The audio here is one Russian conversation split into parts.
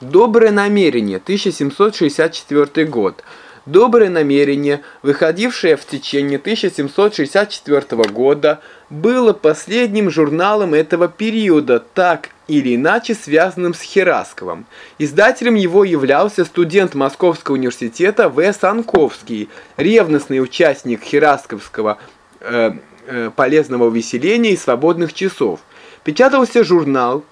Доброе намерение, 1764 год. Доброе намерение, выходившее в течение 1764 года, было последним журналом этого периода, так или иначе связанным с Херасковым. Издателем его являлся студент Московского университета В. Санковский, ревностный участник Херасковского э, э, полезного увеселения и свободных часов. Печатался журнал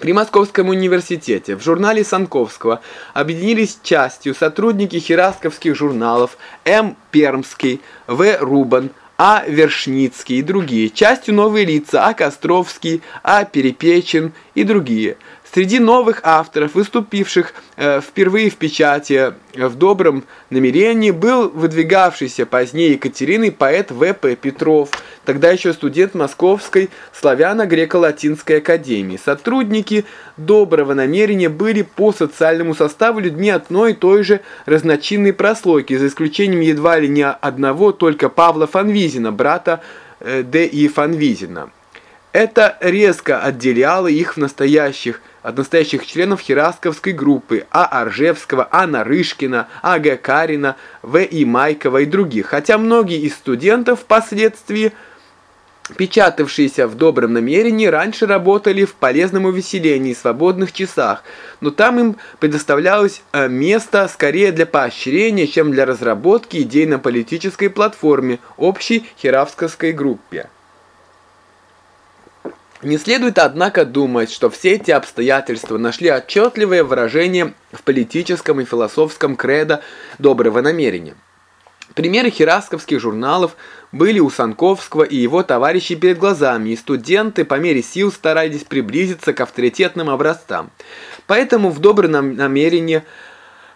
при Московском университете в журнале Санковского объединились частью сотрудники хирасковских журналов М. Пермский, В. Рубан, А. Вершницкий и другие, частью новые лица А. Костровский, А. Перепечин и другие – Среди новых авторов, выступивших э, впервые в печати э, в добром намерении, был выдвигавшийся позднее Екатериной поэт В.П. Петров, тогда еще студент Московской славяно-греко-латинской академии. Сотрудники доброго намерения были по социальному составу людьми одной и той же разночинной прослойки, за исключением едва ли не одного только Павла Фанвизина, брата э, Д.И. Фанвизина. Это резко отделяло их в настоящих от настоящих членов Херасковской группы А. Аржевского, А. Нарышкина, А. Г. Карина, В. И. Майкова и других, хотя многие из студентов впоследствии, печатавшиеся в добром намерении, раньше работали в полезном увеселении, свободных часах, но там им предоставлялось э, место скорее для поощрения, чем для разработки идей на политической платформе общей херавсковской группе. Не следует, однако, думать, что все эти обстоятельства нашли отчетливое выражение в политическом и философском кредо доброго намерения. Примеры хирасковских журналов были у Санковского и его товарищей перед глазами, и студенты по мере сил старались приблизиться к авторитетным образцам. Поэтому в добром намерении –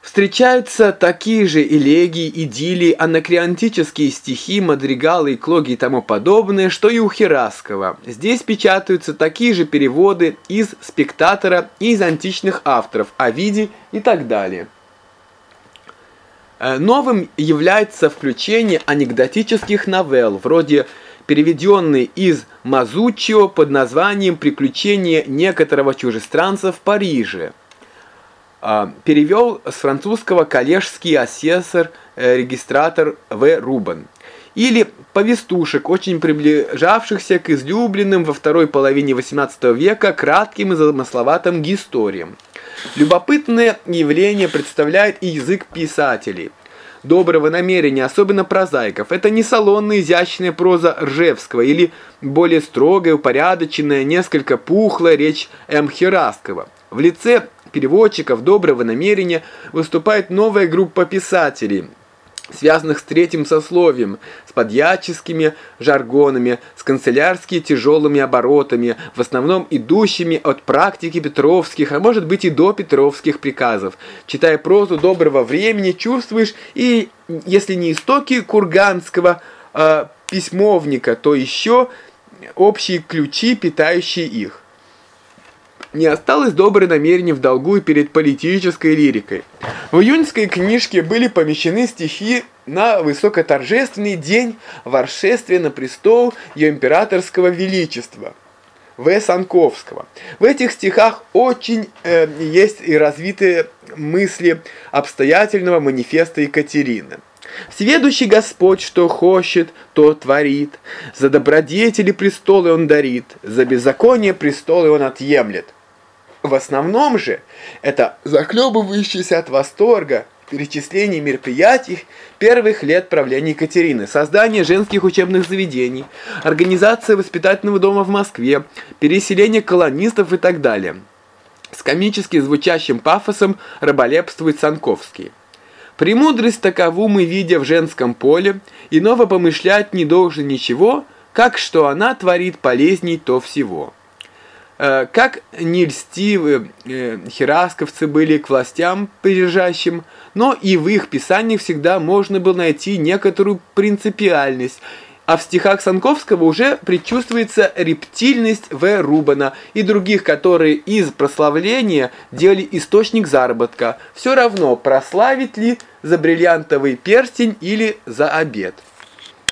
Встречаются такие же элегии, идиллии, анакреонтические стихи, мадригалы, эклоги и тому подобное, что и у Хераскова. Здесь печатаются такие же переводы из «Спектатора» и из античных авторов, Овидий и так далее. Э, новым является включение анекдотических новелл, вроде переведенной из Мазуччио под названием «Приключения некоторого чужестранца в Париже». А, перевел с французского коллежский асессор, э, регистратор В. Рубан. Или повестушек, очень приближавшихся к излюбленным во второй половине XVIII века кратким и замысловатым историям. Любопытное явление представляет и язык писателей – доброго намерения, особенно прозаиков. Это не салонная изящная проза Ржевского или более строгая, упорядоченная, несколько пухлая речь М. Хераскова. В лице переводчиков доброго намерения выступает новая группа писателей, связанных с третьим сословием, с подьяческими жаргонами, с канцелярскими тяжелыми оборотами, в основном идущими от практики петровских, а может быть и до петровских приказов. Читая прозу доброго времени, чувствуешь и, если не истоки курганского э, письмовника, то еще общие ключи, питающие их не осталось доброе намерение в долгу и перед политической лирикой. В июньской книжке были помещены стихи на высокоторжественный день воршествия на престол ее императорского величества. В. Санковского. В этих стихах очень э, есть и развитые мысли обстоятельного манифеста Екатерины. Сведущий Господь, что хочет, то творит. За добродетели престолы он дарит, за беззаконие престолы он отъемлет. В основном же это захлебывающийся от восторга перечисление мероприятий первых лет правления Екатерины, создание женских учебных заведений, организация воспитательного дома в Москве, переселение колонистов и так далее. С комически звучащим пафосом раболепствует Санковский. Премудрость такову мы, видя в женском поле, иного помышлять не должен ничего, как что она творит полезней то всего. Э, как не льстивы э, херасковцы были к властям прилежащим, но и в их писаниях всегда можно было найти некоторую принципиальность, а в стихах Санковского уже предчувствуется рептильность В. Рубана и других, которые из прославления делали источник заработка. Все равно, прославить ли за бриллиантовый перстень или за обед.